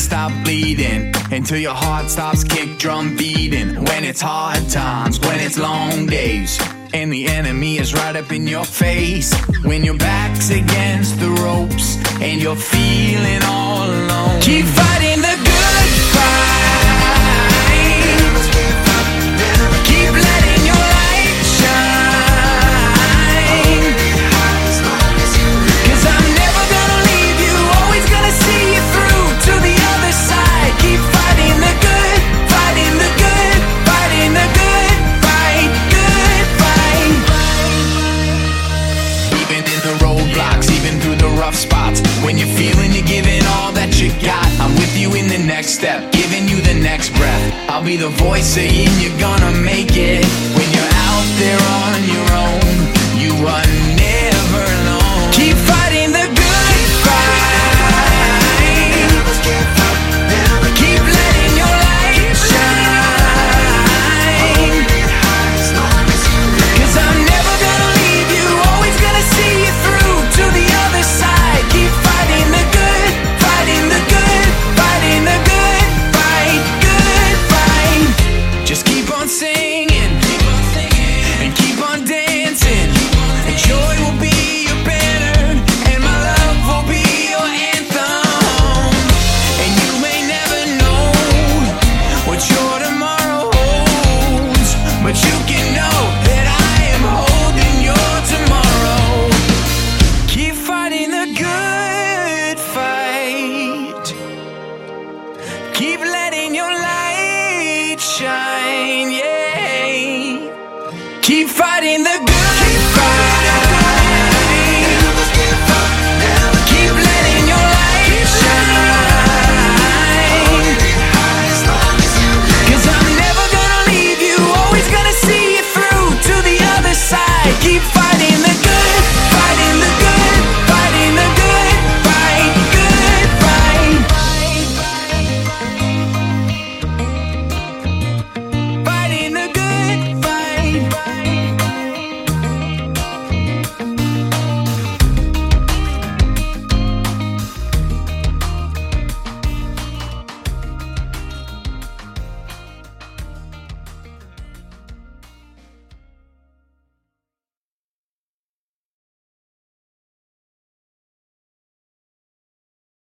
stop bleeding, until your heart stops kick drum beating. When it's hard times, when it's long days, and the enemy is right up in your face. When your back's against the ropes, and you're feeling all alone. Keep fighting rough spots, when you're feeling you're giving all that you got, I'm with you in the next step, giving you the next breath. I'll be the voice saying you're gonna make it. Singing, and keep on dancing. And joy will be your banner, and my love will be your anthem. And you may never know what your tomorrow holds, but you can know that I am holding your tomorrow. Keep fighting the good fight. Keep letting your light shine. Keep fighting the good